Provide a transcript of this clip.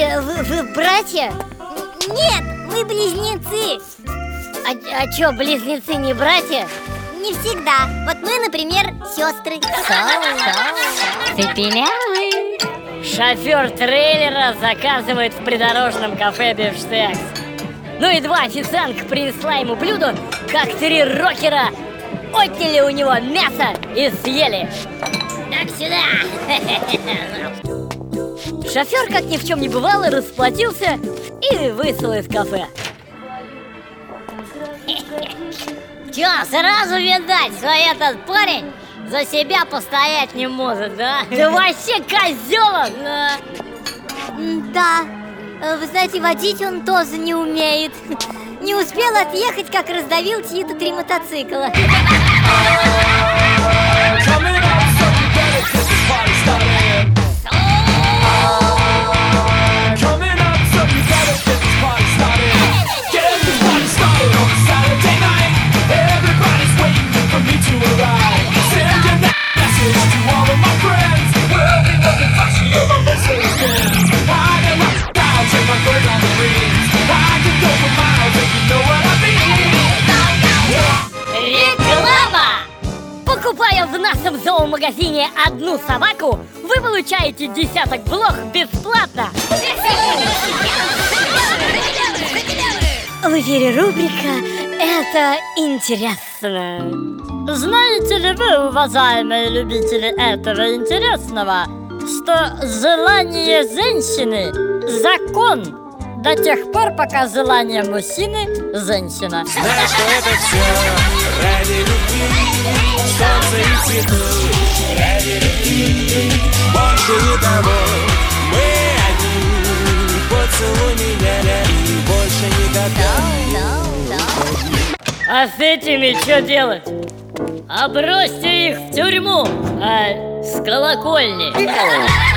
Катя, вы, вы братья? Нет, мы близнецы. А, а чё, близнецы не братья? Не всегда. Вот мы, например, сестры. Цепелявы Шофер трейлера заказывает в придорожном кафе бифштекс. Ну и два официантка принесла ему блюдо Как три рокера отняли у него мясо и съели. Так, сюда. Шофер, как ни в чем не бывало, расплатился и вышел из кафе. Чё, сразу видать, что этот парень за себя постоять не может, да? Да вообще козёл, да? Да. Вы знаете, водить он тоже не умеет. Не успел отъехать, как раздавил чьи-то три мотоцикла. Покупая в зоомагазине одну собаку, вы получаете десяток блох бесплатно. В эфире рубрика «Это интересно». Знаете ли вы, уважаемые любители этого интересного, что желание женщины – закон до тех пор, пока желание мужчины – женщина. Знай, что это все ради любви А с этими что делать? А бросьте их в тюрьму, а с колокольни.